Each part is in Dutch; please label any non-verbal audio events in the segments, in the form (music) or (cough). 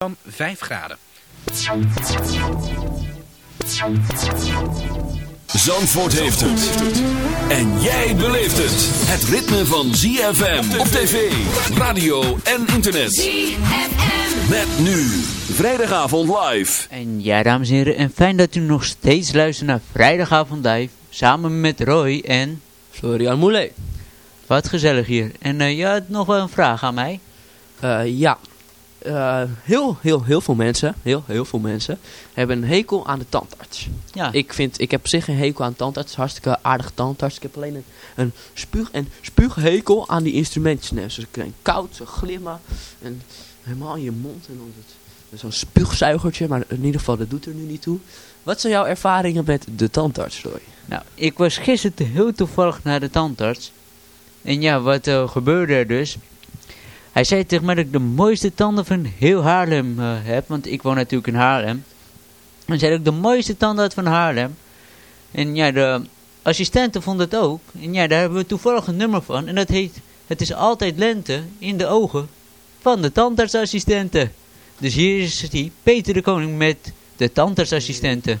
Dan 5 graden. Zandvoort heeft het. En jij beleeft het. Het ritme van ZFM op tv, radio en internet. ZFM. Met nu. Vrijdagavond live. En ja, dames en heren, en fijn dat u nog steeds luistert naar Vrijdagavond Live. Samen met Roy en... Florian Moulet. Wat gezellig hier. En uh, je had nog wel een vraag aan mij? Uh, ja. Uh, heel, heel, heel veel mensen, heel, heel veel mensen, hebben een hekel aan de tandarts. Ja. Ik vind, ik heb op zich een hekel aan de tandarts, hartstikke aardige tandarts. Ik heb alleen een, een spuug- en spuughekel aan die instrumentjes. Nee, ze zijn koud, ze glimmen en helemaal in je mond. En dan zo'n spuugzuigertje, maar in ieder geval, dat doet er nu niet toe. Wat zijn jouw ervaringen met de tandarts, Roy? Nou, ik was gisteren heel toevallig naar de tandarts. En ja, wat uh, gebeurde er dus? Hij zei tegen mij dat ik de mooiste tanden van heel Haarlem uh, heb. Want ik woon natuurlijk in Haarlem. Hij zei dat ik de mooiste tanden had van Haarlem. En ja, de assistenten vonden het ook. En ja, daar hebben we toevallig een nummer van. En dat heet Het is altijd lente in de ogen van de tandartsassistenten. Dus hier is die, Peter de Koning met de tandartsassistenten.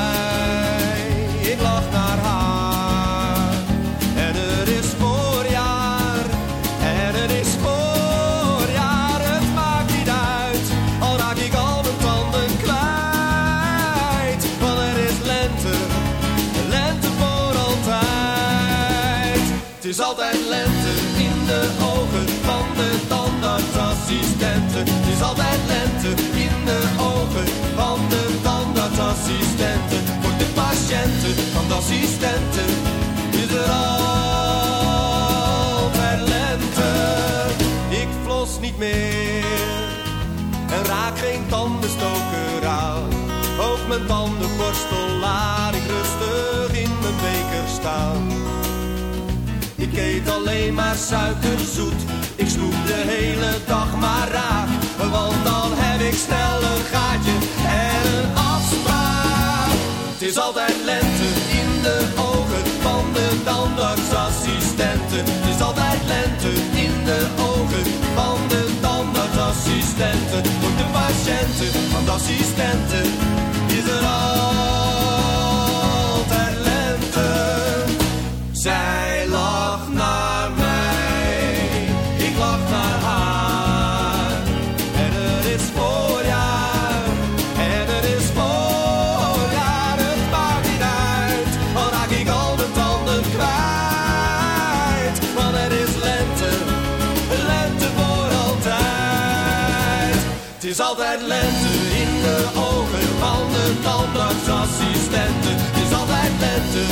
van de tandartsassistenten. Voor de patiënten van de assistenten is er altijd lente. Ik flos niet meer en raak geen tandenstoker aan. Ook mijn tandenborstel laat ik rustig in mijn beker staan. Ik eet alleen maar suikerzoet. Ik snoep de hele dag maar raak. Want dan heb ik snel een gaatje en een afspraak. Het is altijd lente in de ogen van de tandartsassistenten. Het is altijd lente in de ogen van de tandartsassistenten. Voor de patiënten van de assistenten is er altijd is altijd lente in de ogen van de tandartsassistenten. Is altijd lente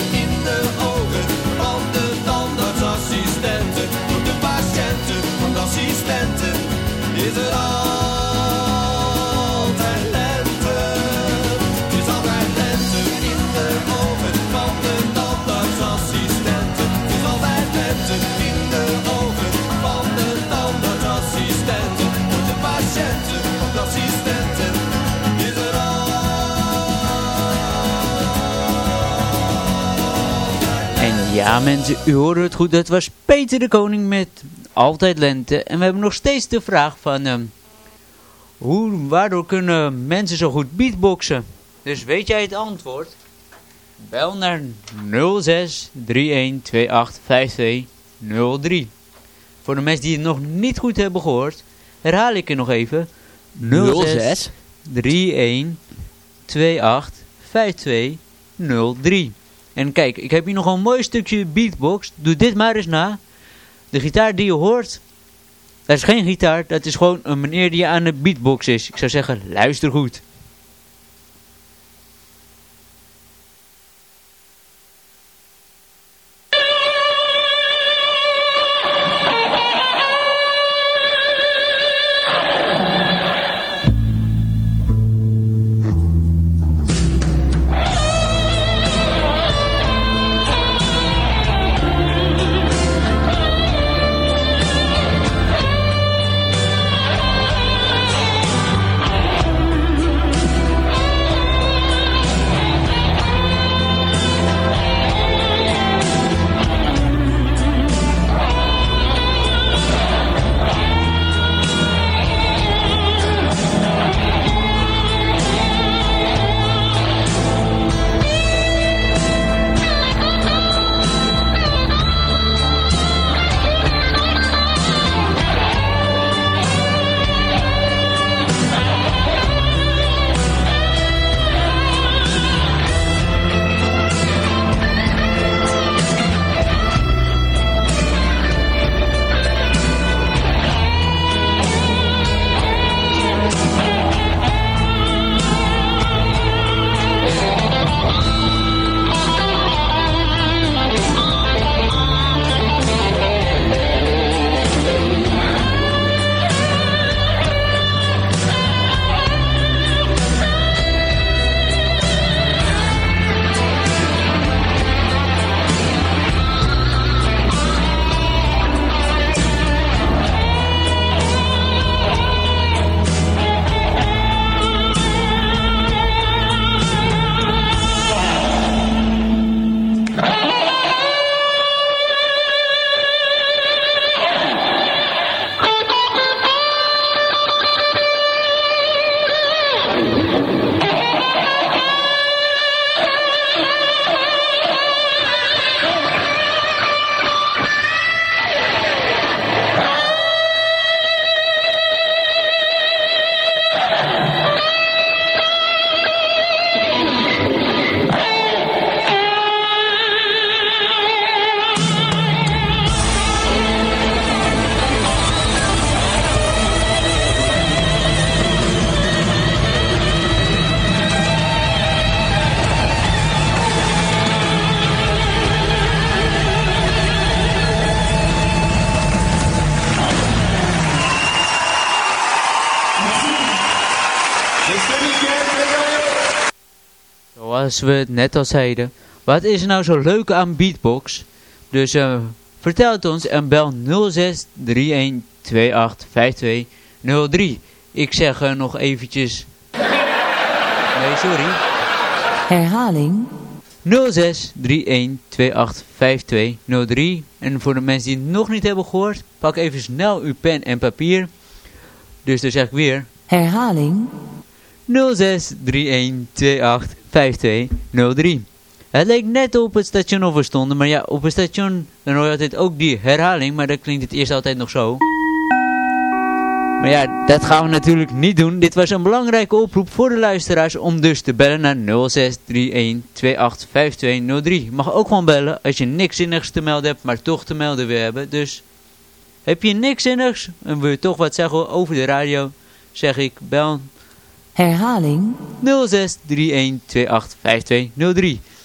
ja mensen, u hoorde het goed, dat was Peter de Koning met Altijd Lente. En we hebben nog steeds de vraag van, ehm, hoe, waardoor kunnen mensen zo goed beatboxen? Dus weet jij het antwoord? Bel naar 06 31 28 52 03. Voor de mensen die het nog niet goed hebben gehoord, herhaal ik het nog even. 06 31 28 52 03. En kijk, ik heb hier nog een mooi stukje beatbox. Doe dit maar eens na. De gitaar die je hoort, dat is geen gitaar. Dat is gewoon een meneer die aan de beatbox is. Ik zou zeggen, luister goed. Zoals we het net al zeiden. Wat is er nou zo leuk aan beatbox? Dus eh, vertel het ons en bel 0631285203. Ik zeg eh, nog eventjes... Nee, sorry. Herhaling. 0631285203. En voor de mensen die het nog niet hebben gehoord, pak even snel uw pen en papier. Dus dan zeg ik weer Herhaling. 0631285203. Het leek net op het station of we stonden, maar ja, op het station dan hoor je altijd ook die herhaling, maar dan klinkt het eerst altijd nog zo. Maar ja, dat gaan we natuurlijk niet doen. Dit was een belangrijke oproep voor de luisteraars om dus te bellen naar 0631285203. Mag ook gewoon bellen als je niks zinnigs te melden hebt, maar toch te melden wil hebben. Dus heb je niks zinnigs en wil je toch wat zeggen over de radio, zeg ik bel Herhaling. 0631285203.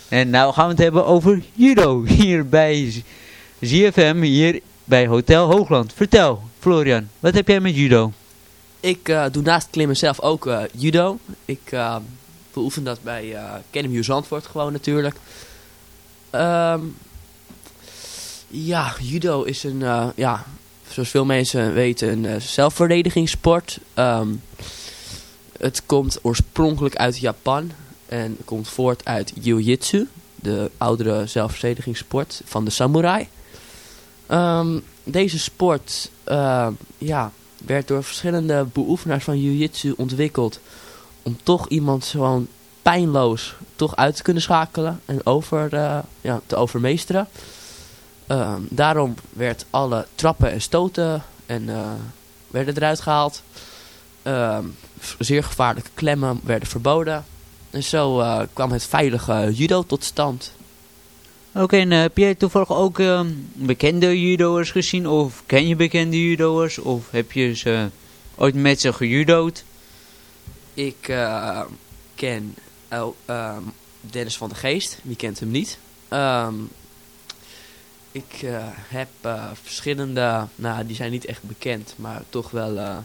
En nou gaan we het hebben over judo hier bij ZFM, hier bij Hotel Hoogland. Vertel, Florian, wat heb jij met judo? Ik eh, doe naast klimmen zelf ook eh, judo. Ik eh, beoefen dat bij uh, Academy Zandvoort gewoon natuurlijk. Ehm, ja, judo is een, ja, zoals veel mensen weten, een zelfverdedigingssport. Ehm, het komt oorspronkelijk uit Japan en komt voort uit jiu-jitsu, de oudere zelfverdedigingssport van de samurai. Um, deze sport uh, ja, werd door verschillende beoefenaars van jiu-jitsu ontwikkeld om toch iemand gewoon pijnloos toch uit te kunnen schakelen en over, uh, ja, te overmeesteren. Um, daarom werd alle trappen en stoten en, uh, werden eruit gehaald. Um, zeer gevaarlijke klemmen werden verboden. En zo uh, kwam het veilige judo tot stand. Oké, okay, en uh, heb jij toevallig ook uh, bekende judo'ers gezien? Of ken je bekende judo'ers? Of heb je ze ooit met ze gejudo'd? Ik uh, ken um, Dennis van de Geest. Wie kent hem niet? Um, ik heb verschillende, nou die zijn niet echt bekend, maar toch wel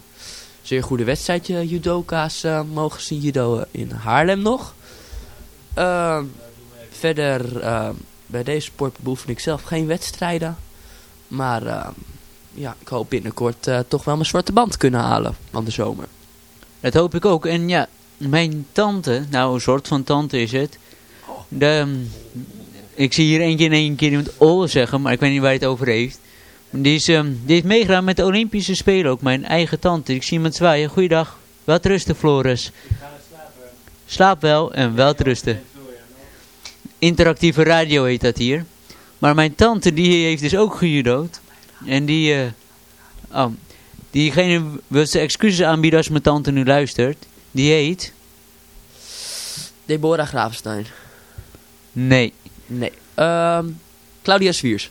zeer goede wedstrijdje judoka's uh, mogen zien judo in Haarlem nog. Uh, verder, uh, bij deze sport beoefen ik zelf geen wedstrijden. Maar ja, ik hoop binnenkort toch wel mijn zwarte band kunnen halen van de zomer. Dat hoop ik ook. En ja, mijn tante, nou een soort van tante is het. Ik zie hier eentje in één keer iemand Ol zeggen, maar ik weet niet waar hij het over heeft. Die is, um, die is meegedaan met de Olympische Spelen ook. Mijn eigen tante. Ik zie iemand zwaaien. Goeiedag. Wat rusten, Floris. Ik ga slapen. Slaap wel en wel rusten. Interactieve radio heet dat hier. Maar mijn tante die heeft dus ook gejudood. En die... Uh, oh, diegene wil ze excuses aanbieden als mijn tante nu luistert. Die heet... Deborah Gravenstein. Nee. Nee. Um, Claudia Swiers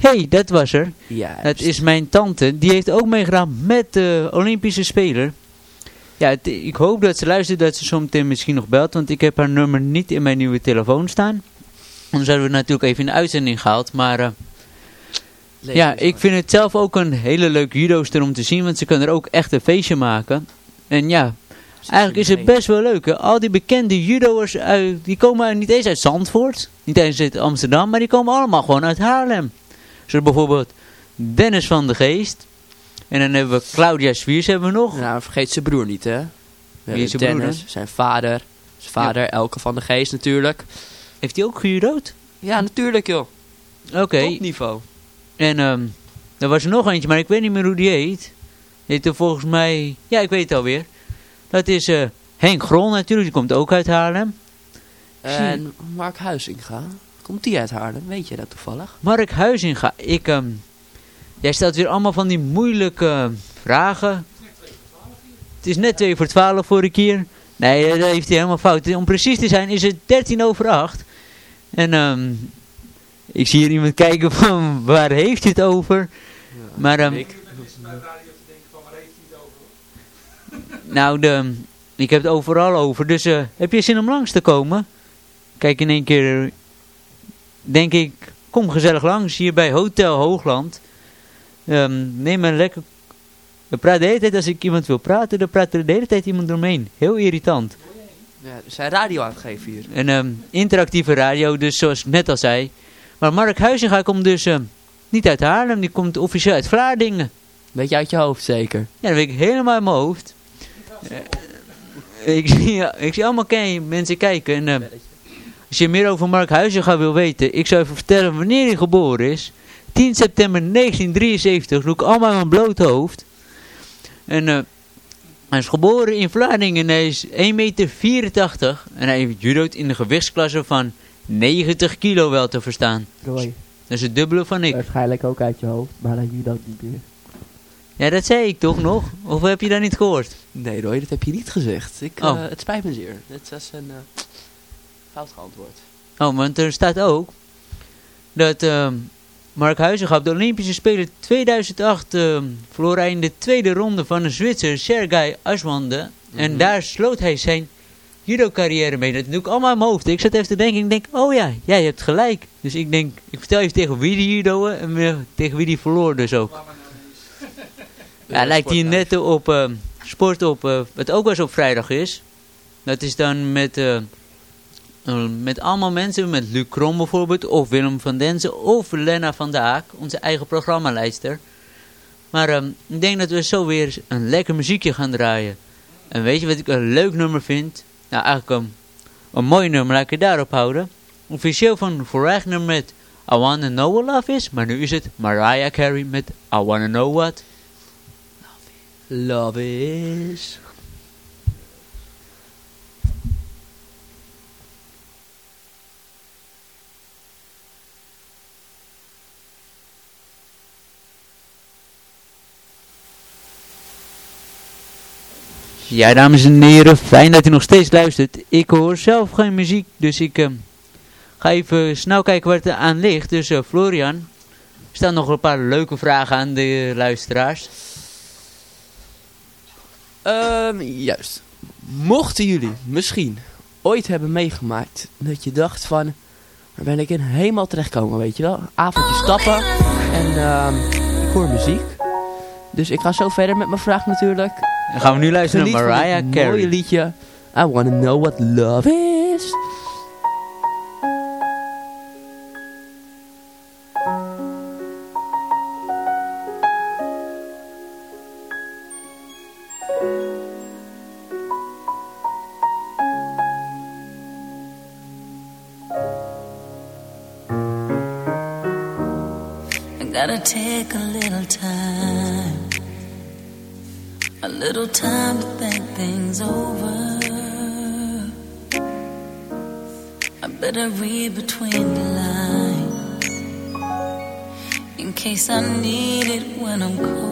hey, dat was er. Ja, dat is mijn tante. Die heeft ook meegedaan met de Olympische Speler. Ja, het, ik hoop dat ze luistert, dat ze zometeen misschien nog belt. Want ik heb haar nummer niet in mijn nieuwe telefoon staan. Anders hadden we natuurlijk even in de uitzending gehaald. Maar uh, ja, ik vind het zelf ook een hele leuke judoster om te zien. Want ze kunnen er ook echt een feestje maken. En ja, eigenlijk is het best wel leuk. Hè? Al die bekende judo'ers, die komen niet eens uit Zandvoort. Niet eens uit Amsterdam. Maar die komen allemaal gewoon uit Haarlem. Zoals bijvoorbeeld Dennis van de Geest. En dan hebben we Claudia Swiers hebben we nog. Nou, vergeet zijn broer niet, hè. Wie is zijn Dennis, broer zijn vader. Zijn vader, ja. Elke van de Geest natuurlijk. Heeft hij ook gejudood? Ja, natuurlijk joh. Oké. Okay. niveau. En um, er was er nog eentje, maar ik weet niet meer hoe die heet. Die heet er volgens mij... Ja, ik weet het alweer. Dat is uh, Henk Grol natuurlijk, die komt ook uit Haarlem. En Mark Huizinga. Komt die uit Haarlem? Weet je dat toevallig? Mark Huizinga. Ik, um, jij stelt weer allemaal van die moeilijke vragen. Het is net 2 voor 12 voor een keer. Nee, dat heeft hij helemaal fout. Om precies te zijn is het 13 over 8. En um, ik zie hier iemand kijken van waar heeft hij het over. Ja, maar um, ik. Nou, de, ik heb het overal over. Dus uh, heb je zin om langs te komen? Kijk in één keer denk ik, kom gezellig langs hier bij Hotel Hoogland. Um, neem een lekker... We praten de hele tijd, als ik iemand wil praten, dan praat er de hele tijd iemand doorheen. Heel irritant. Ja, we zijn radio aan het geven hier. Een ehm, interactieve radio, dus zoals ik net al zei. Maar Mark Huizinga komt dus ehm, niet uit Haarlem, die komt officieel uit Vlaardingen. Weet je uit je hoofd zeker? Ja, dat weet ik helemaal in mijn hoofd. Eh, ik, zie, ja, ik zie allemaal mensen kijken. En, ehm, als je meer over Mark Huizinga wil weten, ik zou even vertellen wanneer hij geboren is. 10 september 1973, doe ik allemaal aan mijn blote hoofd. En eh, hij is geboren in Vlaardingen en hij is 1,84 meter. En hij judoot in de gewichtsklasse van 90 kilo wel te verstaan. Roy, Dat is het dubbele van ik. waarschijnlijk ook uit je hoofd, maar dat dat niet meer. Ja, dat zei ik toch nog? Of heb je dat niet gehoord? Nee Roy, dat heb je niet gezegd. Ik, Oh. eh, het spijt me zeer. Dit was een eh, fout geantwoord. Oh, want er staat ook dat ehm, Mark Huizinga op de Olympische Spelen 2008 ehm, verloor hij in de tweede ronde van de Zwitser Sergei Aswande. En Mhm. daar sloot hij zijn judo-carrière mee. Dat doe ik allemaal in mijn hoofd. Ik zat even te denken, ik denk, oh ja, jij hebt gelijk. Dus ik denk, ik vertel even tegen wie die judo en tegen wie die verloor dus ook. (laughs) Ja, lijkt hier net op ehm, sport op, eh, wat ook wel eens op vrijdag is. Dat is dan met... met allemaal mensen, met Luc Krom bijvoorbeeld, of Willem van Denzen, of Lena van der onze eigen programmaleider. Maar ehm, ik denk dat we zo weer een lekker muziekje gaan draaien. En weet je wat ik een leuk nummer vind? Nou, eigenlijk een, mooi nummer, laat ik het daarop houden. Officieel van Voragner met I Wanna Know What Love Is, maar nu is het Mariah Carey met I Wanna Know What. Love is... Ja, dames en heren, fijn dat u nog steeds luistert. Ik hoor zelf geen muziek, dus ik ehm, ga even snel kijken wat er aan ligt. Dus eh, Florian, staan nog een paar leuke vragen aan de luisteraars. Ehm, juist. Mochten jullie misschien ooit hebben meegemaakt dat je dacht van, waar ben ik in helemaal terechtkomen, weet je wel? Avondje stappen en ehm, ik hoor muziek. Dus ik ga zo verder met mijn vraag natuurlijk. Dan gaan we nu luisteren naar Mariah dit mooie Carey. liedje. I wanna know what love is. I gotta take a little time to think things over. I better read between the lines in case I need it when I'm colder.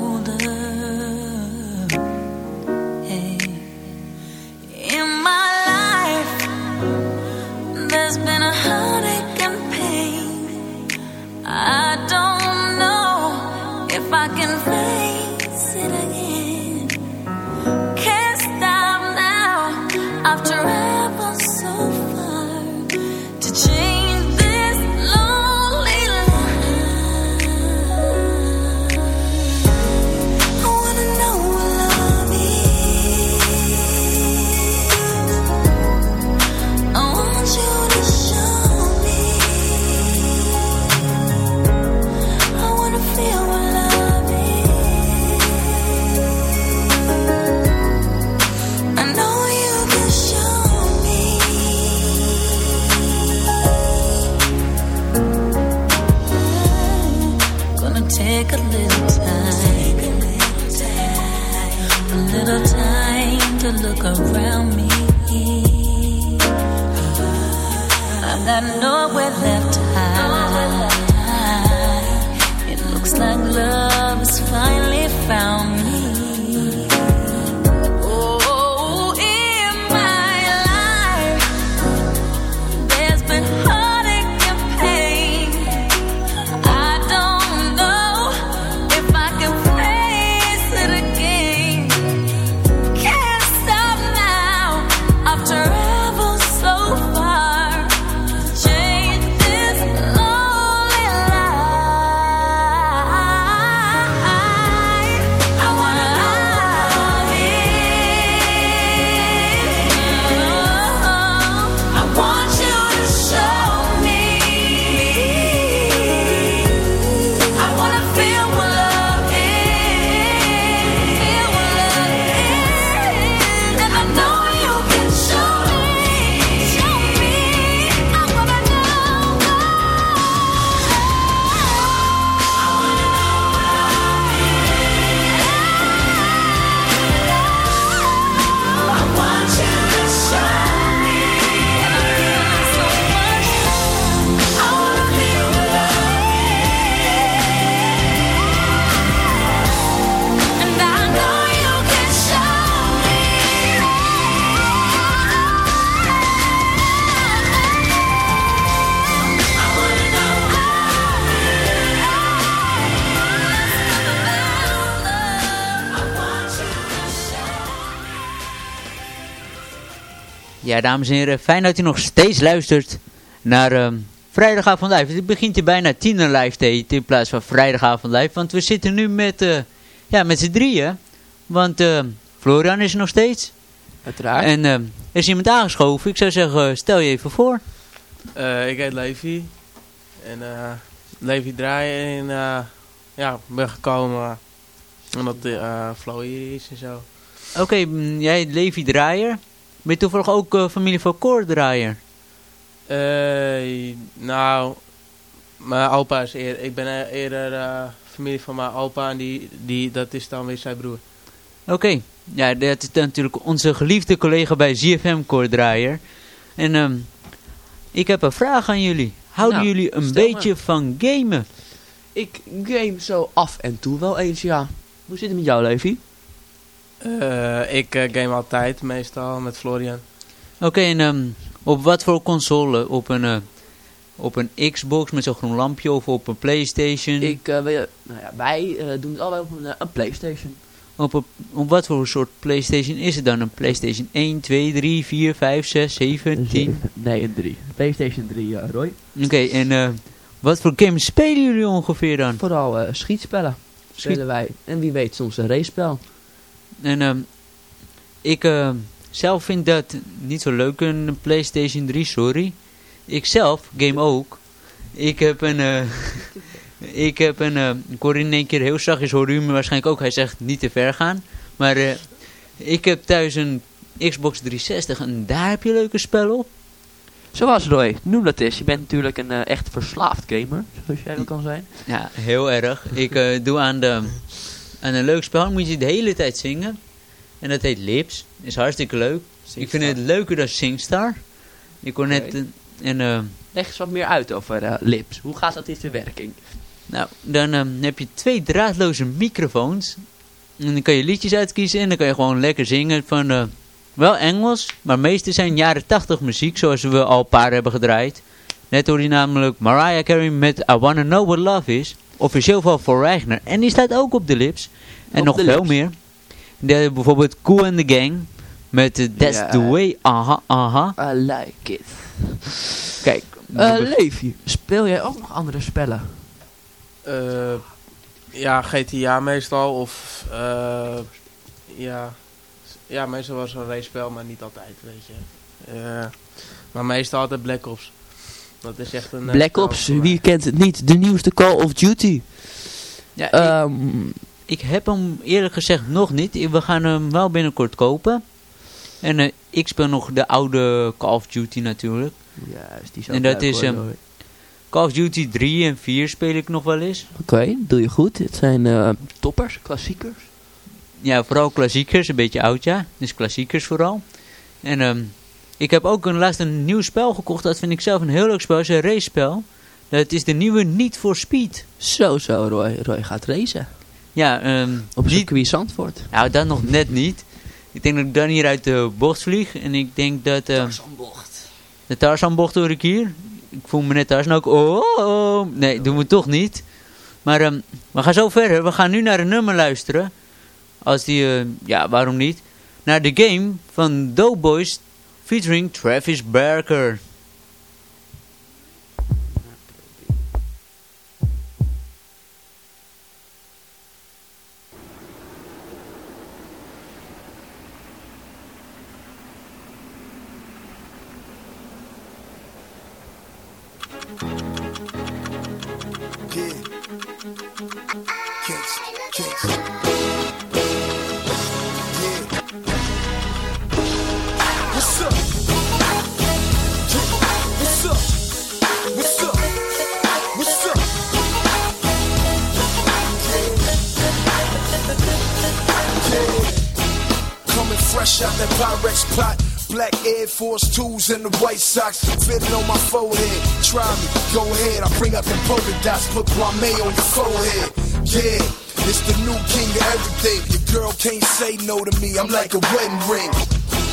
Got nowhere left to hide. It looks like love has finally found me. Ja, dames en heren, fijn dat u nog steeds luistert naar ehm, Vrijdagavond Live. Het begint hier bijna tiener live te in plaats van Vrijdagavond Live. Want we zitten nu met, eh, ja, met z'n drieën. Want eh, Florian is er nog steeds. Uiteraard. En eh, er is iemand aangeschoven. Ik zou zeggen, stel je even voor. Eh, ik heet Levi. En eh Levi draaien en eh, ja, ik ben gekomen omdat uh, Flo hier is en zo. Oké, mm, jij Levi Draaier. Ben je toevallig ook eh, familie van Cor Draaier? Eh, nou, mijn opa is eerder, ik ben eerder eh, familie van mijn opa en die, die, dat is dan weer zijn broer. Oké, ja, dat is natuurlijk onze geliefde collega bij ZFM Cor Draaier. En ehm, ik heb een vraag aan jullie. Houden Nou, jullie een maar. beetje van gamen? Ik game zo af en toe wel eens, ja. Hoe zit het met jou, Levi? Eh, ik eh, game altijd, meestal, met Florian. Oké, en ehm, op wat voor console? Op een, eh, op een Xbox met zo'n groen lampje of op een Playstation? Ik, eh, nou ja, wij eh, doen het allebei op een, een Playstation. Op, een- op wat voor soort Playstation is het dan? Een Playstation 1, 2, 3, 4, 5, 6, 7, 10? Nee, een 3. Playstation 3, ja, Roy. Oké, en eh, wat voor games spelen jullie ongeveer dan? Vooral eh, schietspellen Schiet- spelen wij. En wie weet soms een race-spel. En ehm, ik eh, zelf vind dat niet zo leuk, een Playstation 3, sorry. Ik zelf game ook. Ik heb een... eh, (laughs) ik heb een... eh, ik hoor in één keer heel zachtjes, hoor u me waarschijnlijk ook. Hij zegt niet te ver gaan. Maar eh, ik heb thuis een Xbox 360 en daar heb je leuke spellen op. Zoals Roy, noem dat eens. Je bent natuurlijk een eh, echt verslaafd gamer, zoals jij wel kan zijn. Ja, heel erg. Ik doe aan, de, aan een leuk spel, moet je de hele tijd zingen. En dat heet Lips. Is hartstikke leuk. Ik vind het leuker dan Singstar. Ik hoor net... Eh, en, eh, Leg eens wat meer uit over eh, lips. Hoe gaat dat in zijn werking? nou, dan eh, heb je twee draadloze microfoons. En dan kan je liedjes uitkiezen en dan kan je gewoon lekker zingen van... eh, wel Engels, maar meeste zijn jaren 80 muziek, zoals we al een paar hebben gedraaid. Net hoor je namelijk Mariah Carey met I Wanna Know What Love Is. Officieel van voor Reigner. En die staat ook op de lips. En Op nog veel lips. meer. De, bijvoorbeeld Cool and the Gang. Met That's Ja. the Way, aha, aha. I like it. Kijk. Levi, speel jij ook nog andere spellen? Eh, ja, GTA meestal of eh, ja, ja, meestal was een race spel, maar niet altijd, weet je. Eh, maar meestal altijd Black Ops. Dat is echt een eh, Black Ops, wie kent het niet? De nieuwste Call of Duty. ja, ik, Ehm, ik heb hem eerlijk gezegd nog niet. We gaan hem wel binnenkort kopen. En eh, ik speel nog de oude Call of Duty natuurlijk. juist, die is En dat is, hoor, Roy. Call of Duty 3 en 4 speel ik nog wel eens. Oké, doe je goed. Het zijn eh, toppers, klassiekers. Ja, vooral klassiekers, een beetje oud ja. Dus klassiekers vooral. En ehm, ik heb ook een, laatst een nieuw spel gekocht. Dat vind ik zelf een heel leuk spel. Het is een race spel. Dat is de nieuwe Need for Speed. Zo, zo, Roy. Roy gaat racen. Ja, ehm Op circuit Zandvoort. nou dat nog net niet. Ik denk dat ik dan hier uit de bocht vlieg. En ik denk dat... ehm, de Tarzanbocht hoor ik hier. Ik voel me net Tarzan ook. Oh, oh, oh. Nee, doen we toch niet. Maar ehm, we gaan zo verder. We gaan nu naar een nummer luisteren. Als die, eh, ja, waarom niet? Naar de game van Doughboys featuring Travis Barker. Yeah. Force 2s and the white socks fitting on my forehead. Try me, go ahead. I bring out the polka dots, put Kwame on your forehead. Yeah, it's the new king of everything. Your girl can't say no to me. I'm like a wedding ring.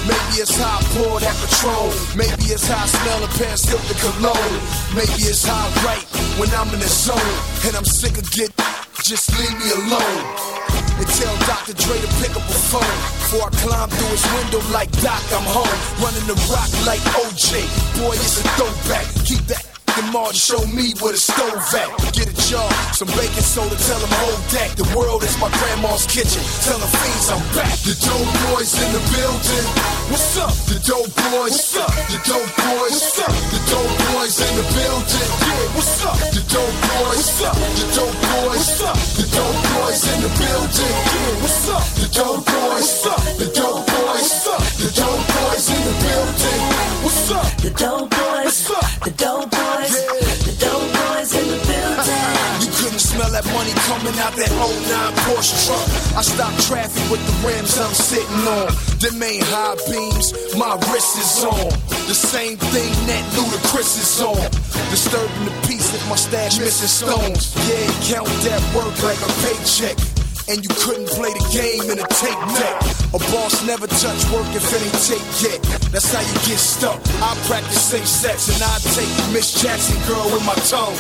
Maybe it's how I pour that Patron. Maybe it's how I smell a pair of Hilton cologne. Maybe it's how I write when I'm in the zone. And I'm sick of getting, just leave me alone. And tell Dr. Dre to pick up a phone. Before I climb through his window like Doc, I'm home. Running the rock like OJ. Boy, it's a throwback. Keep that and Martin show me where the stove at. Get a job, some baking soda, tell them hold that. The world is my grandma's kitchen. Tell the fiends I'm back. The dope boys in the building. What's up? The dope boys. What's up? The dope boys. What's up? The dope boys in the building. Yeah, what's up? The dope boys. What's up? The dope boys. What's up? The dope boys in the building. Yeah, what's up? The dope boys. What's up? The dope boys. What's up? The dope boys in the building. What's up? The dope boys, What's up? the dope boys, the dope boys in the building. You couldn't smell that money coming out that 09 Porsche truck. I stopped traffic with the rims I'm sitting on. Them ain't high beams, my wrist is on. The same thing that Ludacris is on. Disturbing the peace if my stash missing stones. Yeah, count that work like a paycheck. And you couldn't play the game in a tape deck. A boss never touch work if it ain't tape yet. That's how you get stuck. I practice safe sex and I take Miss Jackson girl with my tongue.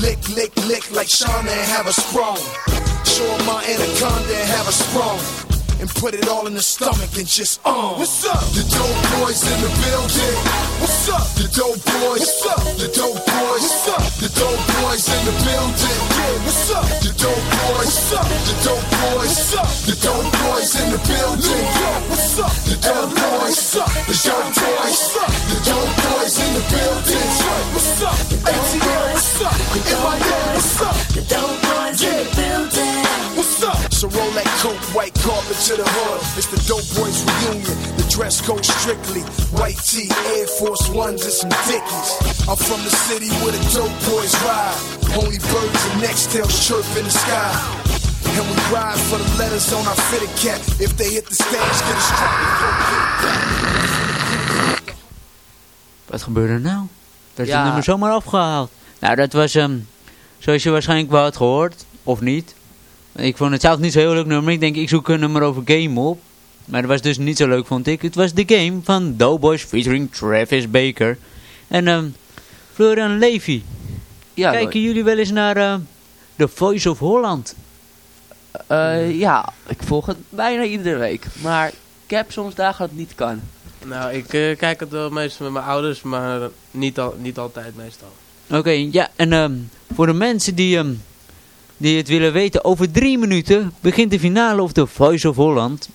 Lick, lick, lick like Shauna and have a sprung. Show my anaconda and have a sprung. And put it all in the stomach and just uh. What's up? The dope boys in the building. What's up? The dope boys. What's up? The dope boys. What's up? The dope boys in the building. Yeah, what's up? The dope boys. What's up? The dope boys. What's up? The dope boys in the building. What's up? The dope boys. What's up? The dope boys. What's up? The dope boys in the building. What's up? ATL. What's up? NYM. What's up? The dope boys in the building. What's up? So roll that coat, white carpet to the hood. It's the Dope Boys reunion. The dress code strictly white tee, Air Force Ones, and some Dickies. I'm from the city where the Dope Boys ride. Only birds and nextails chirp in the sky. And we ride for the letters on our fitted cap. If they hit the stage, get a strap. Wat gebeurde er nou? Dat is Ja. het nummer zomaar afgehaald. Nou, dat was hem. zoals je waarschijnlijk wel had gehoord, of niet. Ik vond het zelf niet zo heel leuk nummer. Ik denk, ik zoek een nummer over game op. Maar dat was dus niet zo leuk, vond ik. Het was The Game van Doughboys featuring Travis Baker. En ehm Florian Levy. Ja, Kijken jullie wel eens naar eh, The Voice of Holland? eh, ja, ik volg het bijna iedere week. Maar ik heb soms dagen dat het niet kan. Nou, ik eh, kijk het wel meestal met mijn ouders, maar niet, al, niet altijd meestal. Oké, ja, en ehm, voor de mensen die, ehm, die het willen weten, over drie minuten begint de finale of The Voice of Holland.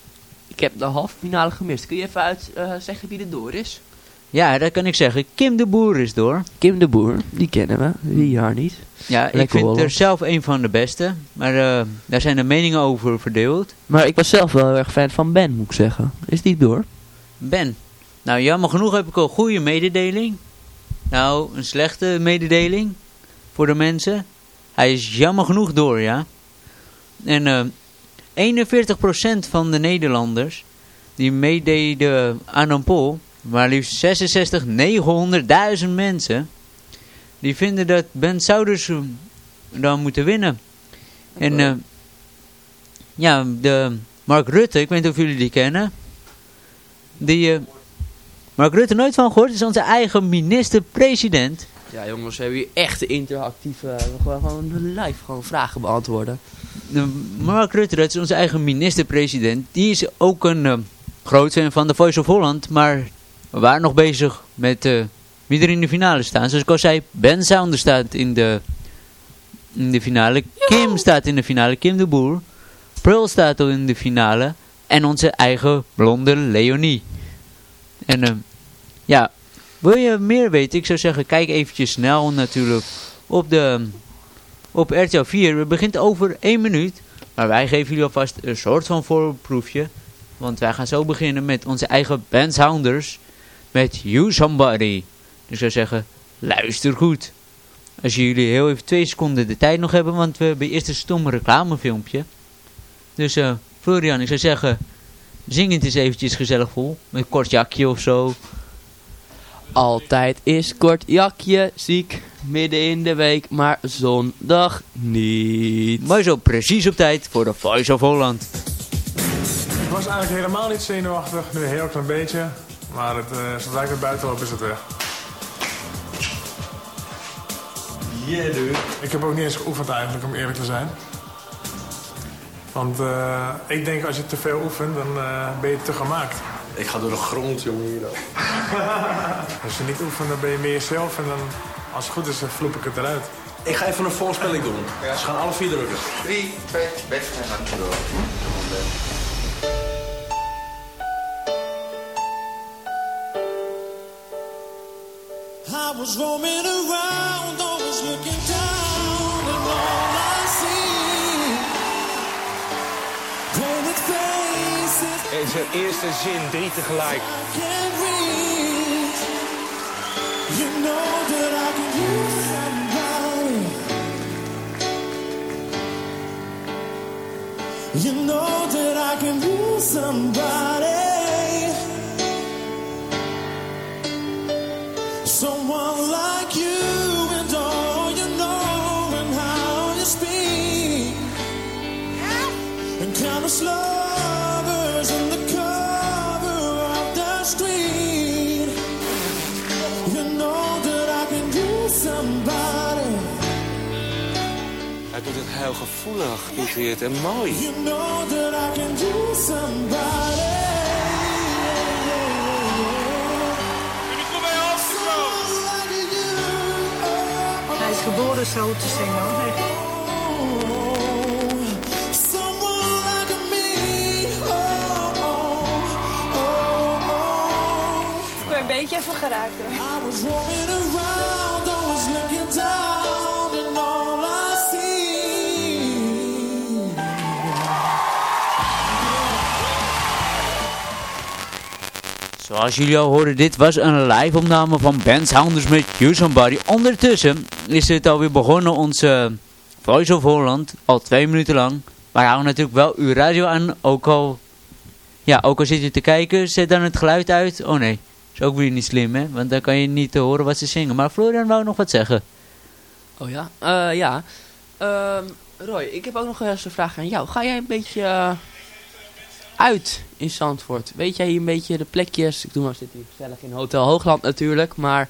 Ik heb de halve finale gemist. Kun je even uit eh, zeggen wie er door is? Ja, dat kan ik zeggen. Kim de Boer is door. Kim de Boer, die kennen we. Wie haar niet. Ja, ik vind Holland. er zelf een van de beste. Maar eh, daar zijn de meningen over verdeeld. Maar ik was zelf wel heel erg fan van Ben, moet ik zeggen. Is die door? Ben. Nou, jammer genoeg heb ik al een goede mededeling. Nou, een slechte mededeling voor de mensen. Hij is jammer genoeg door, ja. En eh 41% van de Nederlanders die meededen aan een poll, maar liefst 66, 900.000 mensen, die vinden dat Ben Souders eh, dan moeten winnen. En eh, ja, de Mark Rutte, ik weet niet of jullie die kennen. Die, eh, Mark Rutte nooit van gehoord, is onze eigen minister-president. Ja jongens, we hebben hier echt interactieve, we gaan gewoon live gewoon vragen beantwoorden. De Mark Rutte, dat is onze eigen minister-president. Die is ook een eh, groot fan van de Voice of Holland. Maar we waren nog bezig met eh, wie er in de finale staan. Zoals ik al zei, Ben Saunders staat in de, in de finale. Kim staat in de finale, Kim de Boer. Pearl staat al in de finale. En onze eigen blonde Leonie. En eh, ja, wil je meer weten? Ik zou zeggen, kijk eventjes snel natuurlijk op de op RTL 4. Het begint over 1 minuut. Maar wij geven jullie alvast een soort van voorproefje. Want wij gaan zo beginnen met onze eigen band Sounders. Met You Somebody. Dus ik zou zeggen, luister goed. Als jullie heel even twee seconden de tijd nog hebben. Want we hebben eerst een stom reclamefilmpje. Dus eh Florian, ik zou zeggen, zing het eens eventjes gezellig vol. Met een kort jakje of zo. Altijd is kort jakje ziek, midden in de week, maar zondag niet. Maar zo precies op tijd voor de Voice of Holland. Ik was eigenlijk helemaal niet zenuwachtig, nu een heel klein beetje. Maar het, eh zodra ik weer buiten loop is het weg. Yeah, dude. Ik heb ook niet eens geoefend eigenlijk, om eerlijk te zijn. Want eh, ik denk als je te veel oefent, dan eh, ben je te gemaakt. Ik ga door de grond, jongen, hier dan. (laughs) Als je niet oefent, dan ben je meer jezelf. En dan, als het goed is, dan vloep ik het eruit. Ik ga even een voorspelling doen. Ze gaan alle vier drukken. 3, 2, wedstrijd aan het door. I was roaming around, In zijn eerste zin drie tegelijk. You know that I can use somebody. Someone like you and all you know and how you speak. And countless lovers Hij doet het heel gevoelig, het, en mooi. You know that I can do somebody. Someone like you. Hij is geboren zo te zingen. hoor. Me. Oh, oh, oh. Ik ben een beetje even geraakt. hoor. Zoals jullie al hoorden, dit was een live opname van Ben Saunders met You Somebody. Ondertussen is het alweer begonnen, onze Voice of Holland, al twee minuten lang. Maar houden natuurlijk wel uw radio aan, ook al, ja, ook al zit je te kijken, zet dan het geluid uit. Oh nee, is ook weer niet slim hè, want dan kan je niet horen wat ze zingen. Maar Florian wou nog wat zeggen. Oh ja? Eh, ja. Ehm, Roy, ik heb ook nog eens een vraag aan jou. Ga jij een beetje eh, uit in Zandvoort? Weet jij hier een beetje de plekjes? Ik doe maar, zitten hier gezellig in Hotel Hoogland natuurlijk, maar...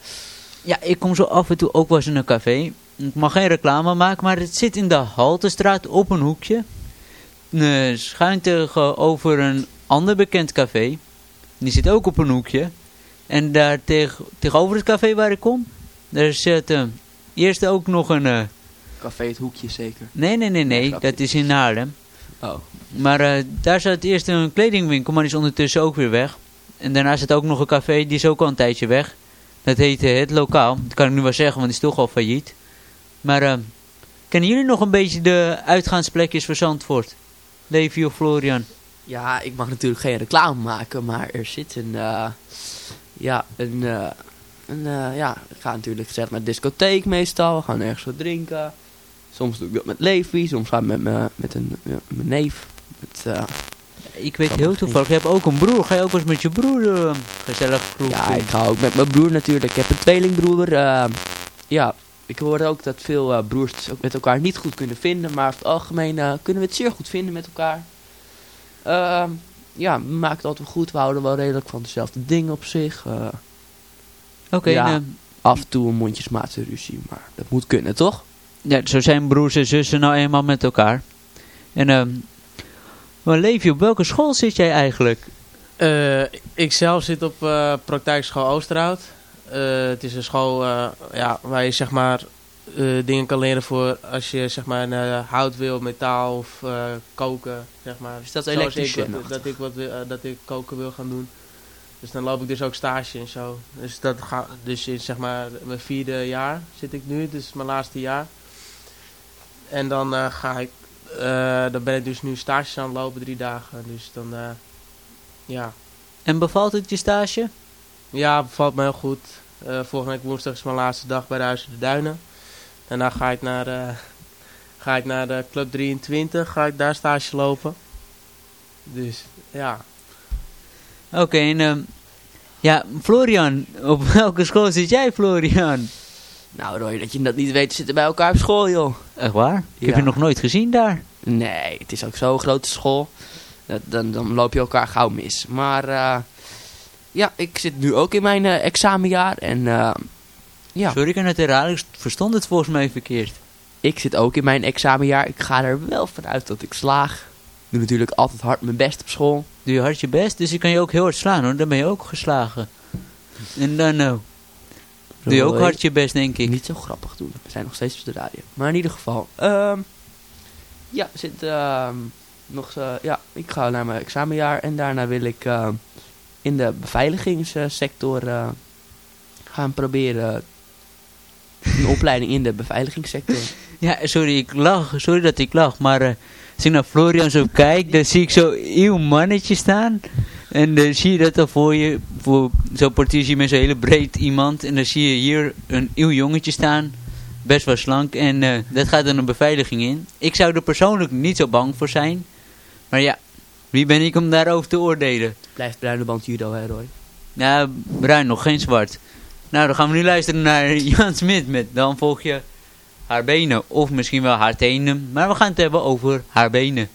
Ja, ik kom zo af en toe ook wel eens in een café. Ik mag geen reclame maken, maar het zit in de Haltestraat op een hoekje. Eh, schuin tegenover een ander bekend café. Die zit ook op een hoekje. En daar tegen, tegenover het café waar ik kom, daar zit eh, eerst ook nog een... eh, Café het hoekje zeker. nee, nee, nee, nee, dat is in Haarlem. Oh. Maar eh, daar zat eerst een kledingwinkel, maar die is ondertussen ook weer weg. En daarna zit ook nog een café, die is ook al een tijdje weg. Dat heet eh, Het Lokaal. Dat kan ik nu wel zeggen, want die is toch al failliet. Maar eh, kennen jullie nog een beetje de uitgaansplekjes voor Zandvoort? Levi of Florian? Ja, ik mag natuurlijk geen reclame maken, maar er zit een... ja, een... een ja, ik ga natuurlijk naar de discotheek meestal. We gaan ergens wat drinken. Soms doe ik dat met Levi, soms ga ik met, me, met een, ja, mijn neef. Met, eh, Ik weet heel toevallig, je hebt ook een broer. Ga je ook eens met je broer eh, gezellig kroeg Ja, ik ga ook met mijn broer natuurlijk. Ik heb een tweelingbroer. eh, ja, ik hoor ook dat veel broers het ook met elkaar niet goed kunnen vinden. Maar over het algemeen kunnen we het zeer goed vinden met elkaar. Ehm, ja, we maken het altijd goed. We houden wel redelijk van dezelfde dingen op zich. Oké, ja. af en toe een mondjesmaatse ruzie, maar dat moet kunnen, toch? Ja, zo zijn broers en zussen nou eenmaal met elkaar. En ehm maar Levi, op welke school zit jij eigenlijk? Eh, ik zelf zit op eh praktijkschool Oosterhout. Eh, het is een school ja, waar je zeg maar dingen kan leren voor als je zeg maar hout wil, metaal of koken. Zeg maar. Is dat elektricien dat, dat ik wat wil, dat ik koken wil gaan doen. Dus dan loop ik dus ook stage en zo. Dus dat ga, dus in zeg maar mijn vierde jaar zit ik nu, dus mijn laatste jaar. En dan eh, ga ik, eh, dan ben ik dus nu stages aan het lopen drie dagen. Dus dan, eh, ja. En bevalt het je stage? Ja, bevalt me heel goed. Volgende week woensdag is mijn laatste dag bij de Huizen de Duinen. Daarna ga ik naar, ga ik naar de Club 23, ga ik daar stage lopen. Dus ja. Oké, en ehm, ja, Florian, op (laughs) welke school zit jij, Florian? Nou Roy, dat je dat niet weet, we zitten bij elkaar op school, joh. Echt waar? Ik heb Ja. je nog nooit gezien daar. Nee, het is ook zo'n grote school. Dat, dan, dan loop je elkaar gauw mis. Maar eh, ja, ik zit nu ook in mijn eh, examenjaar. En eh, ja, Sorry, ik kan het herhalen, ik verstond het volgens mij verkeerd. ik zit ook in mijn examenjaar. Ik ga er wel vanuit dat ik slaag. doe natuurlijk altijd hard mijn best op school. Doe je hard je best, dus ik kan je ook heel hard slaan hoor. Dan ben je ook geslagen. En dan eh, doe je ook hard je best, denk ik. Niet zo grappig doen. We zijn nog steeds op de radio. Maar in ieder geval. ehm, ja, zitten ehm, nog... eh, ja, ik ga naar mijn examenjaar. En daarna wil ik ehm, in de beveiligingssector eh, gaan proberen... Een (laughs) opleiding in de beveiligingssector. Ja, sorry, ik lach. Sorry dat ik lach, maar eh, als ik naar Florian zo kijk, dan zie ik zo'n eeuw mannetje staan. En dan zie je dat dan voor je, voor zo'n portier zie je met zo'n hele breed iemand. En dan zie je hier een eeuw jongetje staan, best wel slank. En eh, dat gaat dan een beveiliging in. Ik zou er persoonlijk niet zo bang voor zijn. Maar ja, wie ben ik om daarover te oordelen? Blijft bruine band judo, hè Roy? Ja, bruin nog, geen zwart. Nou, dan gaan we nu luisteren naar (laughs) Jan Smit met Dan volg je haar benen. Of misschien wel haar tenen. Maar we gaan het hebben over haar benen.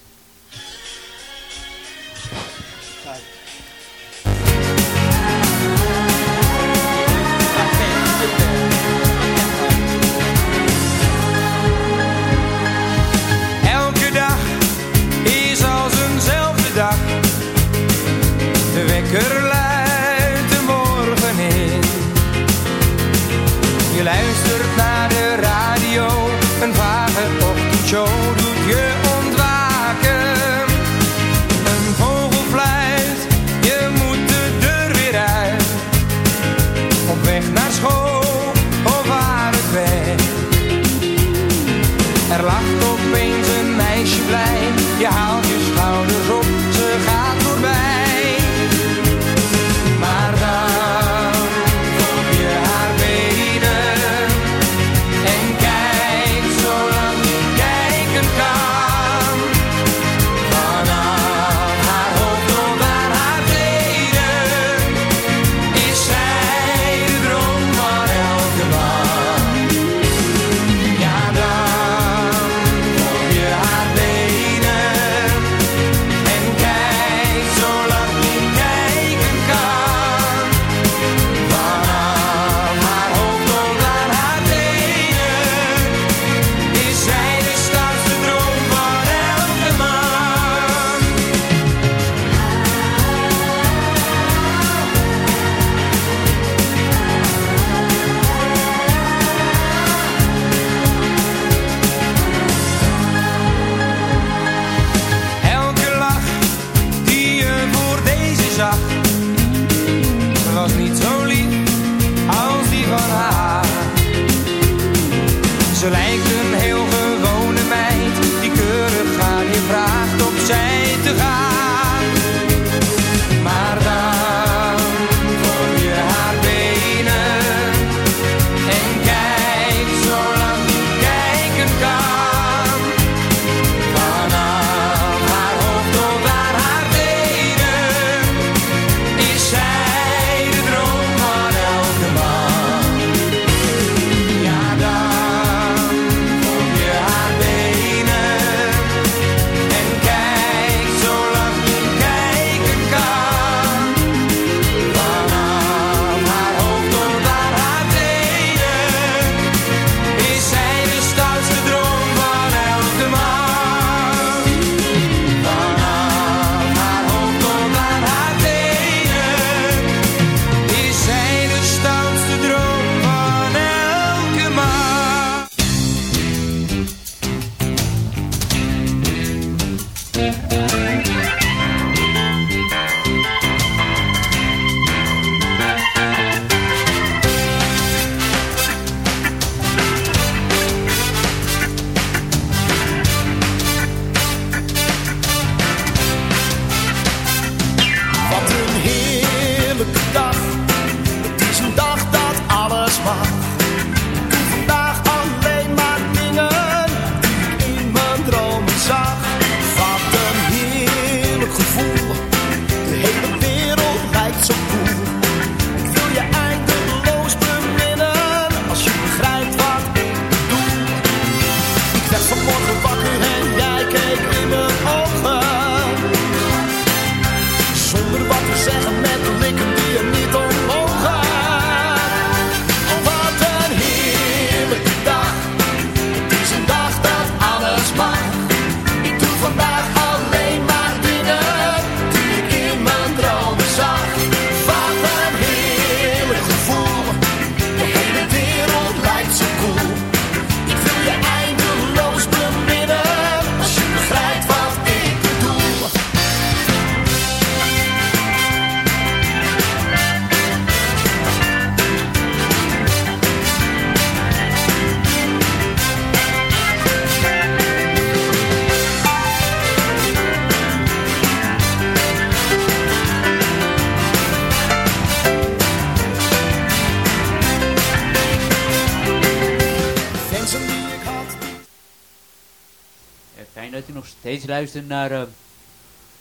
Steeds luistert naar eh,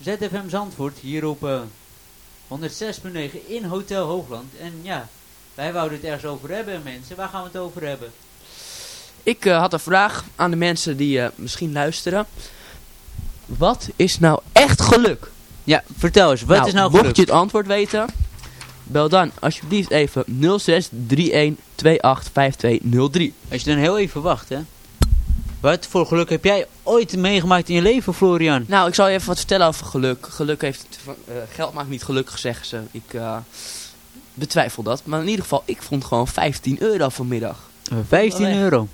ZFM Zandvoort hier op eh 106.9 in Hotel Hoogland. En ja, wij wouden het ergens over hebben mensen. Waar gaan we het over hebben? Ik eh, had een vraag aan de mensen die eh, misschien luisteren. Wat is nou echt geluk? Ja, vertel eens, wat is nou Mocht geluk? je het antwoord weten, bel dan alsjeblieft even 0631285203. Als je dan heel even wacht hè. Wat voor geluk heb jij ooit meegemaakt in je leven Florian? Nou, ik zal je even wat vertellen over geluk. Geluk heeft, eh, geld maakt niet gelukkig, zeggen ze. Ik eh, betwijfel dat. Maar in ieder geval, ik vond gewoon 15 euro vanmiddag. 15 Weg. euro.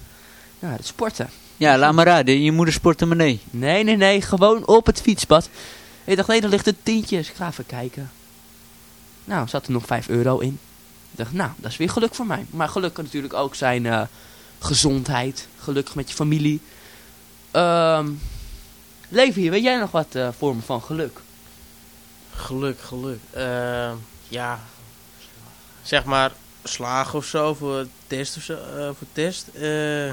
Ja, het sporten. Ja, laat maar raden. Je moeder portemonnee. Nee, nee, nee. Gewoon op het fietspad. Ik dacht, nee, daar ligt een tientje. Ik ga even kijken. Nou, zat er nog 5 euro in. Ik dacht, nou, dat is weer geluk voor mij. Maar geluk kan natuurlijk ook zijn eh, gezondheid. Gelukkig met je familie. Ehm Levi, weet jij nog wat eh, vormen van geluk? Geluk, geluk. Eh, ja, zeg maar slagen of zo voor test of zo, eh, voor test. Eh,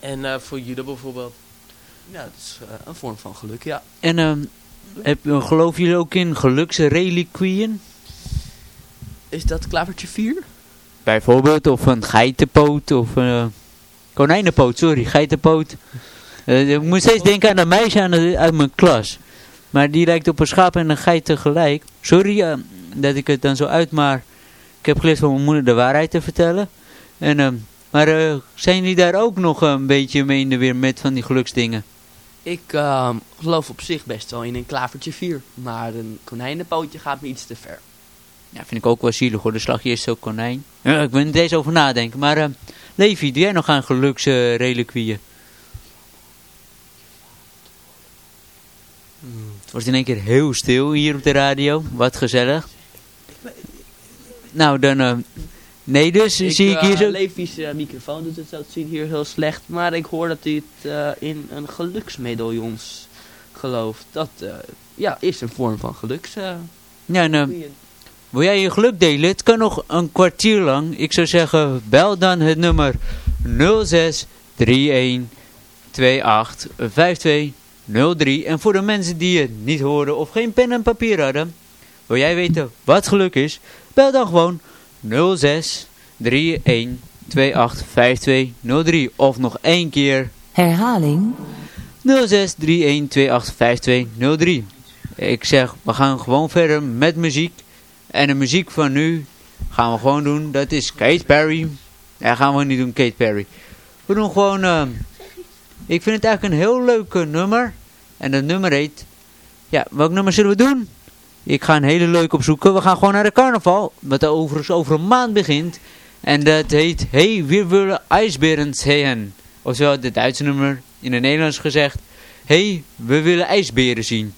en eh, voor judo bijvoorbeeld. Ja, dat is een vorm van geluk, ja. En ehm heb, geloven jullie ook in geluksreliquieën? Is dat klavertje 4? Bijvoorbeeld, of een geitenpoot, of een eh, konijnenpoot, sorry, geitenpoot. Eh, ik moet steeds denken aan een meisje uit mijn klas. Maar die lijkt op een schaap en een geit tegelijk. Sorry eh, dat ik het dan zo uit, maar ik heb geleerd van mijn moeder de waarheid te vertellen. En, ehm, maar eh, zijn jullie daar ook nog een beetje mee in de weer met van die geluksdingen? Ik geloof op zich best wel in een klavertje 4. Maar een konijnenpootje gaat me iets te ver. Ja, vind ik ook wel zielig hoor. De slagje is zo konijn. Ja, ik wil er eens over nadenken. Maar eh, Levi, doe jij nog aan geluksreliquieën? Het wordt in één keer heel stil hier op de radio. Wat gezellig. Nou, dan... eh, nee, dus zie ik hier eh, zo... Levi's microfoon doet het zo te zien hier heel slecht. Maar ik hoor dat hij het in een geluksmedaillons gelooft. Dat ja, is een vorm van geluks. Ja, en, eh, wil jij je geluk delen? Het kan nog een kwartier lang. Ik zou zeggen, bel dan het nummer 06 31 28 52 03. En voor de mensen die het niet hoorden of geen pen en papier hadden, wil jij weten wat geluk is? Bel dan gewoon 06 31 28 52 03. Of nog één keer Herhaling. 06 31 28 52 03. Ik zeg, we gaan gewoon verder met muziek. En de muziek van nu gaan we gewoon doen. Dat is Kate Perry. Ja, gaan we niet doen, Kate Perry. We doen gewoon... eh, ik vind het eigenlijk een heel leuk eh, nummer. En dat nummer heet... Ja, welk nummer zullen we doen? Ik ga een hele leuke opzoeken. We gaan gewoon naar de carnaval. Wat overigens over een maand begint. En dat heet... Hey, we willen ijsberen zien. Oftewel, het Duitse nummer in het Nederlands gezegd. Hey, we willen ijsberen zien.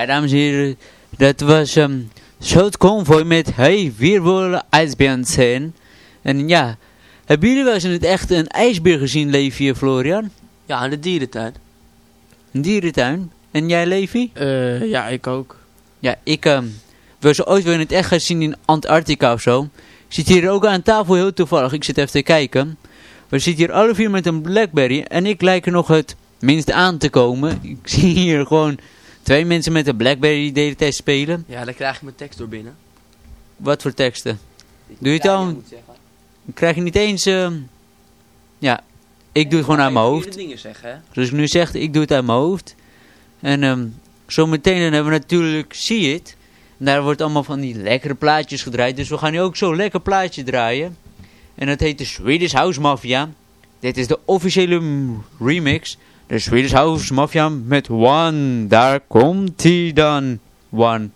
Ja, dames en heren, dat was um, Short Convoy met Hey, wir wollen ijsbären zijn. En ja, hebben jullie wel eens in het echt een ijsbeer gezien, Levi en Florian? Ja, aan de dierentuin. Een dierentuin. En jij, Levi? Eh, ja, ik ook. Ja, ik um, wil ze ooit weer in het echt gaan zien in Antarctica of zo. Ik zit hier ook aan tafel heel toevallig. Ik zit even te kijken. We zitten hier alle vier met een Blackberry. En ik lijk er nog het minst aan te komen. Ik (laughs) zie hier gewoon twee mensen met een Blackberry de hele tijd spelen. Ja, dan krijg je mijn tekst door binnen. Wat voor teksten? Doe je het? Dan krijg je niet eens... Uh, ja, ik doe het gewoon uit mijn hoofd. dingen zeggen, hè? Dus ik nu zeg, ik doe het uit mijn hoofd. En um, zometeen dan hebben we natuurlijk See It. En daar wordt allemaal van die lekkere plaatjes gedraaid. Dus we gaan nu ook zo'n lekker plaatje draaien. En dat heet de Swedish House Mafia. Dit is de officiële remix. De Swedish House Mafia met One. Daar komt hij dan. One.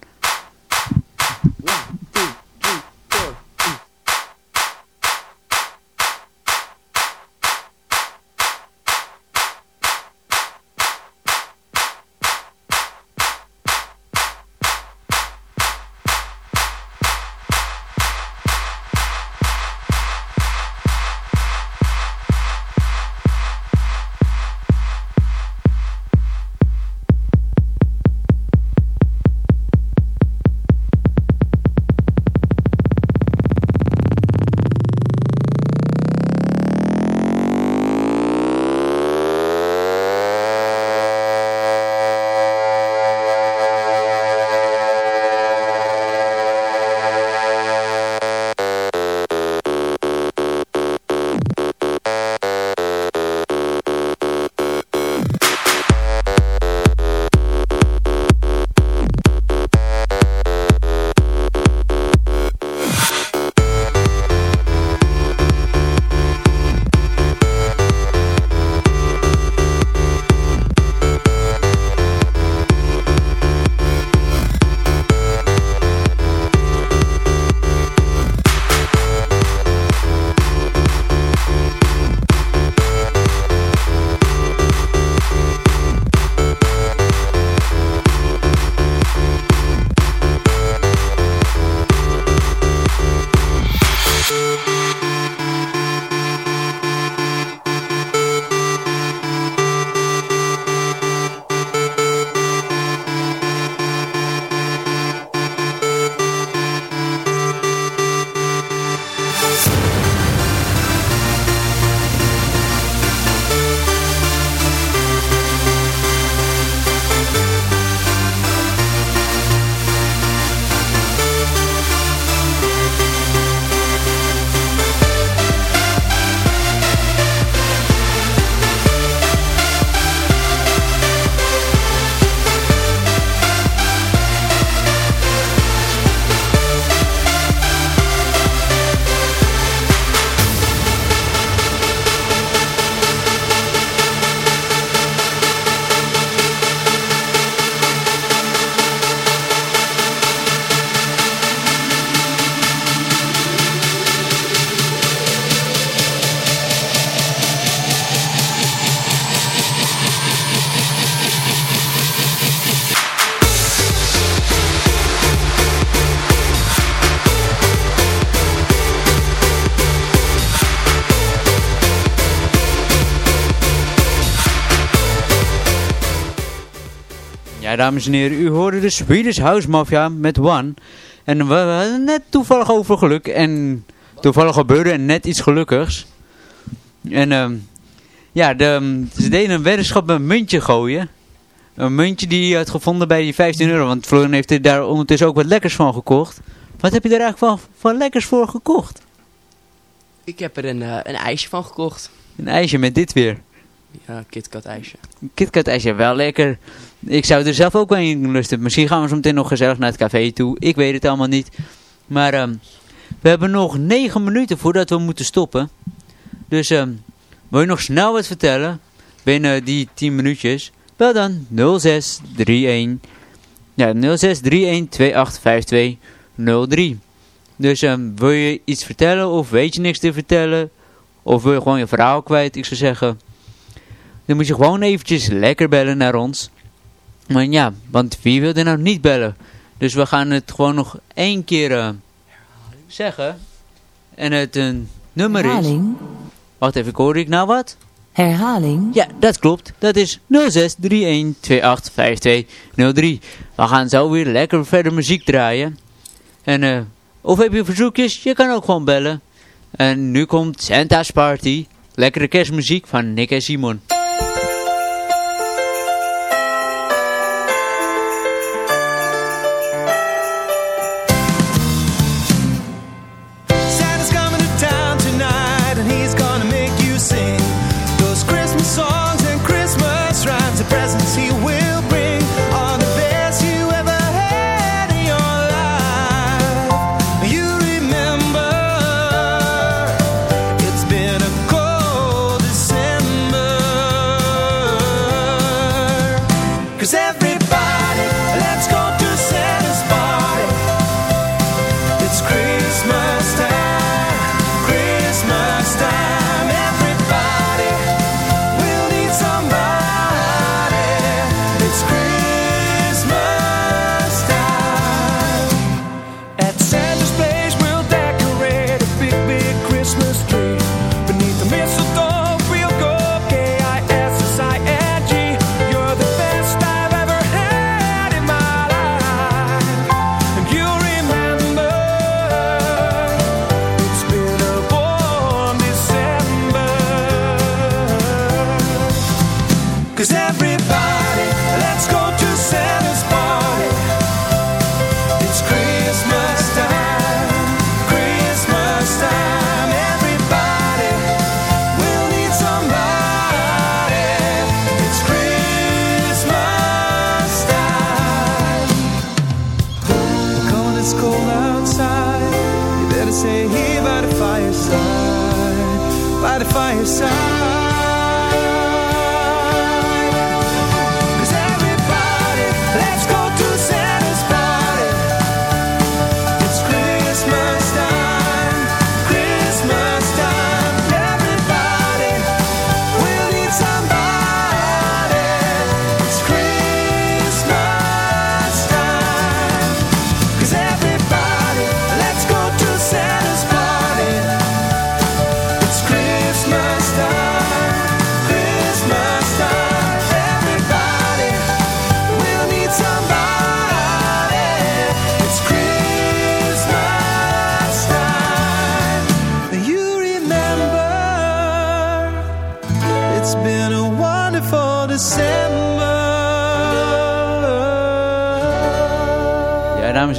Ja, dames en heren, u hoorde de Swedish House Mafia met One. En we, hadden net toevallig over geluk. En toevallig gebeurde er net iets gelukkigs. En um, ja, de, ze deden een weddenschap met een muntje gooien. Een muntje die hij had gevonden bij die 15 euro. Want Florian heeft er daar ondertussen ook wat lekkers van gekocht. Wat heb je er eigenlijk van, van lekkers voor gekocht? Ik heb er een, uh, een ijsje van gekocht. Een ijsje met dit weer? Ja, KitKat ijsje. KitKat ijsje, wel lekker. Ik zou er zelf ook wel in lusten. Misschien gaan we zo meteen nog gezellig naar het café toe. Ik weet het allemaal niet. Maar um, we hebben nog 9 minuten voordat we moeten stoppen. Dus um, wil je nog snel wat vertellen? Binnen die 10 minuutjes. Bel dan 0631. Ja, 0631285203. Dus um, wil je iets vertellen of weet je niks te vertellen? Of wil je gewoon je verhaal kwijt? Ik zou zeggen, dan moet je gewoon eventjes lekker bellen naar ons. Maar ja, want wie wil er nou niet bellen? Dus we gaan het gewoon nog één keer eh, zeggen. En het een nummer is... Herhaling. Wacht even, hoor ik nou wat? Herhaling. Ja, dat klopt. Dat is 0631285203. We gaan zo weer lekker verder muziek draaien. En eh, of heb je verzoekjes? Je kan ook gewoon bellen. En nu komt Santa's Party. Lekkere kerstmuziek van Nick en Simon.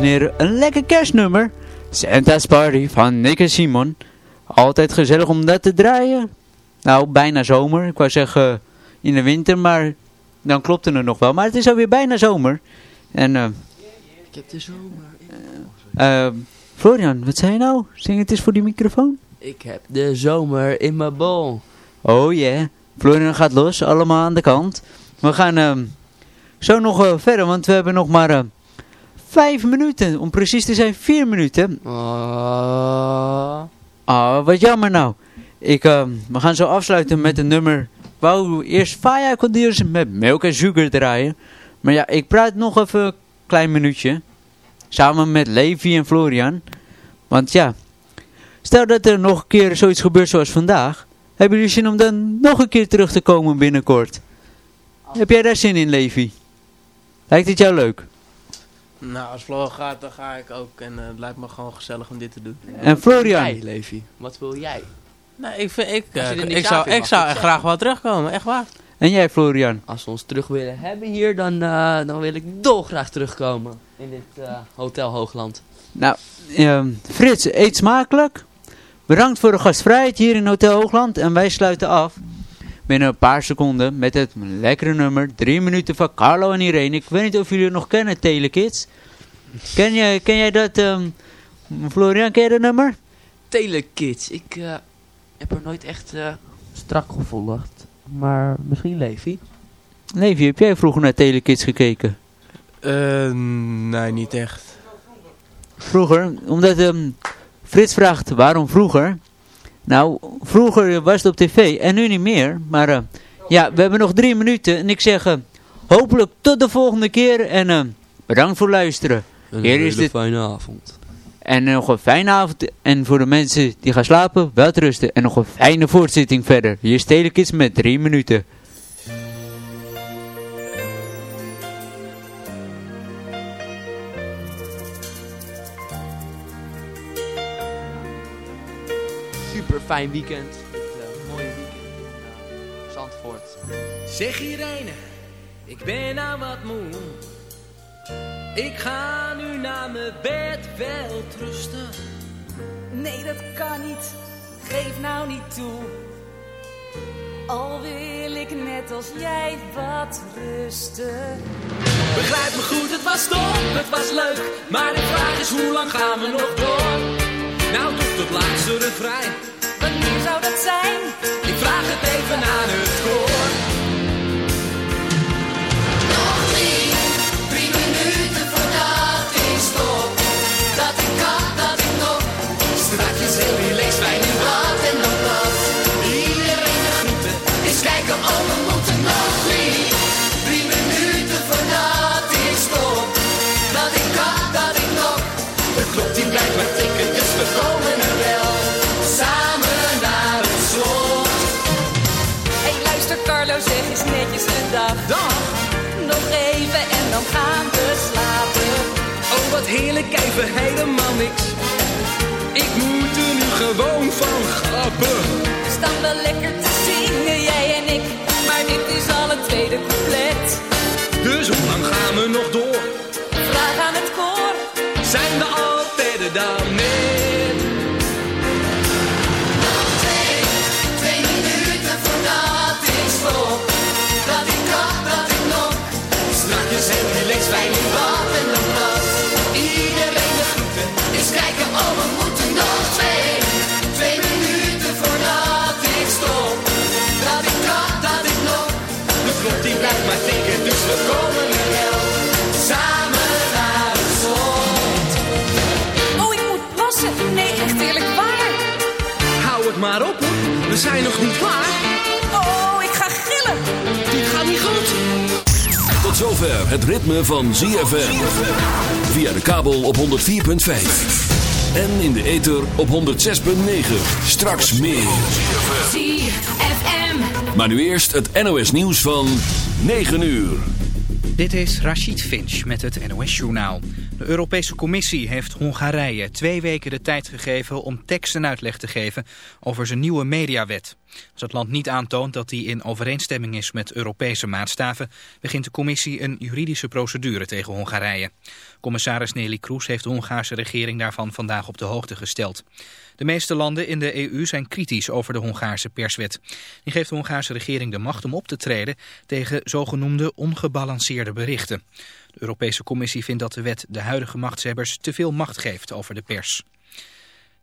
En heren, een lekker kerstnummer. Santa's Party van Nick en Simon. Altijd gezellig om dat te draaien. Nou, bijna zomer. Ik wou zeggen in de winter, maar dan klopte het nog wel. Maar het is alweer bijna zomer. En, eh Ik heb de zomer. eh, Florian, wat zei je nou? Zing het eens voor die microfoon. Ik heb de zomer in mijn bol. Oh yeah, Florian gaat los, allemaal aan de kant. We gaan zo nog eh, verder, want we hebben nog maar eh, vijf minuten. Om precies te zijn, vier minuten. Oh. Ah, wat jammer nou. Ik, ehm, we gaan zo afsluiten met een nummer. Wou eerst Faya Condiers met Milk en Sugar draaien. Maar ja, ik praat nog even een klein minuutje. Samen met Levi en Florian. Want ja, stel dat er nog een keer zoiets gebeurt zoals vandaag. Hebben jullie zin om dan nog een keer terug te komen binnenkort? Heb jij daar zin in, Levi? Lijkt het jou leuk? Nou, als Flo gaat, dan ga ik ook. En eh, het lijkt me gewoon gezellig om dit te doen. En Florian? Jij, Levi. Wat wil jij? Nee, ik, vind, ik, eh, ik zou, ik zou echt graag wel terugkomen, echt waar. En jij, Florian? Als we ons terug willen hebben hier, dan, eh, dan wil ik dolgraag terugkomen. In dit eh, Hotel Hoogland. Nou, ehm, Frits, eet smakelijk. Bedankt voor de gastvrijheid hier in Hotel Hoogland. En wij sluiten af binnen een paar seconden met het lekkere nummer. Drie minuten van Carlo en Irene. Ik weet niet of jullie het nog kennen, Telekids. Ken jij, ken jij dat, ehm, Florian, ken je dat nummer? Telekids. Ik eh, heb er nooit echt eh, strak gevolgd. Maar misschien Levi. Levi, heb jij vroeger naar Telekids gekeken? Eh, nee, niet echt. Vroeger, omdat ehm, Frits vraagt waarom vroeger. Nou, vroeger was het op tv en nu niet meer. Maar eh, ja, we hebben nog drie minuten en ik zeg... eh, hopelijk tot de volgende keer. En eh, bedankt voor het luisteren. Een Hier is dit. fijne avond. En nog een fijne avond. En voor de mensen die gaan slapen, wel rusten. En nog een fijne voortzitting verder. Hier is Telekids met drie minuten. Fijn weekend. Dit mooie weekend in eh, Zandvoort. Zeg Irene, ik ben nou wat moe. Ik ga nu naar mijn bed wel rusten. Nee, dat kan niet. Geef nou niet toe. Al wil ik net als jij wat rusten. Begrijp me goed, het was top, het was leuk. Maar de vraag is, hoe lang gaan we nog door? Nou, tot het laatste refrein. Wanneer zou dat zijn? Ik vraag het even aan het koor. Nog drie, drie minuten voordat ik stop. Dat ik kan, dat ik nog Strakjes heel Wat heerlijk, even helemaal niks. Ik moet er nu gewoon van grappen. We staan wel lekker te zingen, jij en ik. Maar dit is al het tweede couplet. Dus hoe lang gaan we nog door? Maar op hoor, we zijn nog niet klaar. Oh, ik ga gillen. Dit gaat niet goed. Tot zover het ritme van ZFM. Via de kabel op 104.5. En in de ether op 106.9. Straks meer. ZFM. Maar nu eerst het NOS nieuws van 9 uur. Dit is Rachid Finch met het NOS-journaal. De Europese Commissie heeft Hongarije twee weken de tijd gegeven om tekst en uitleg te geven over zijn nieuwe mediawet. Als het land niet aantoont dat die in overeenstemming is met Europese maatstaven, begint de Commissie een juridische procedure tegen Hongarije. Commissaris Nelly Kroes heeft de Hongaarse regering daarvan vandaag op de hoogte gesteld. De meeste landen in de EU zijn kritisch over de Hongaarse perswet. Die geeft de Hongaarse regering de macht om op te treden tegen zogenoemde ongebalanceerde berichten. De Europese Commissie vindt dat de wet de huidige machtshebbers te veel macht geeft over de pers.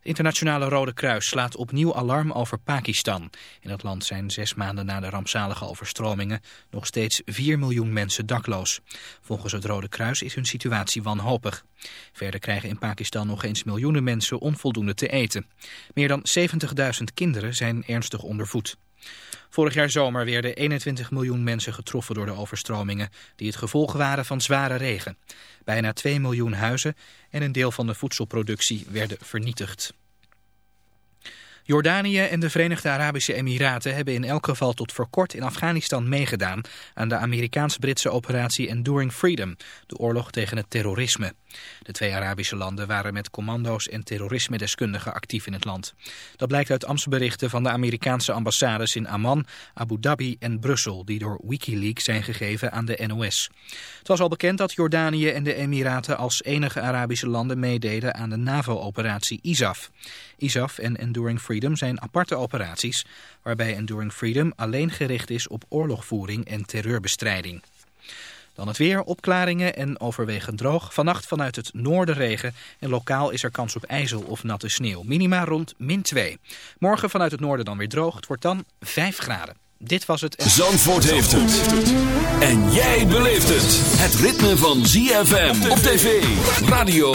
Het internationale Rode Kruis slaat opnieuw alarm over Pakistan. In het land zijn zes maanden na de rampzalige overstromingen nog steeds 4 miljoen mensen dakloos. Volgens het Rode Kruis is hun situatie wanhopig. Verder krijgen in Pakistan nog eens miljoenen mensen onvoldoende te eten. Meer dan 70.000 kinderen zijn ernstig ondervoed. Vorig jaar zomer werden 21 miljoen mensen getroffen door de overstromingen, die het gevolg waren van zware regen. Bijna 2 miljoen huizen en een deel van de voedselproductie werden vernietigd. Jordanië en de Verenigde Arabische Emiraten hebben in elk geval tot voor kort in Afghanistan meegedaan aan de Amerikaans-Britse operatie Enduring Freedom, de oorlog tegen het terrorisme. De twee Arabische landen waren met commando's en terrorisme-deskundigen actief in het land. Dat blijkt uit ambtsberichten van de Amerikaanse ambassades in Amman, Abu Dhabi en Brussel, die door Wikileaks zijn gegeven aan de NOS. Het was al bekend dat Jordanië en de Emiraten als enige Arabische landen meededen aan de NAVO-operatie ISAF. ISAF en Enduring Freedom zijn aparte operaties, waarbij Enduring Freedom alleen gericht is op oorlogvoering en terreurbestrijding. Dan het weer, opklaringen en overwegend droog. Vannacht vanuit het noorden regen en lokaal is er kans op ijzel of natte sneeuw. Minima rond min 2. Morgen vanuit het noorden dan weer droog. Het wordt dan 5 graden. Dit was het... Zandvoort heeft het. En jij beleeft het. Het ritme van ZFM op tv, radio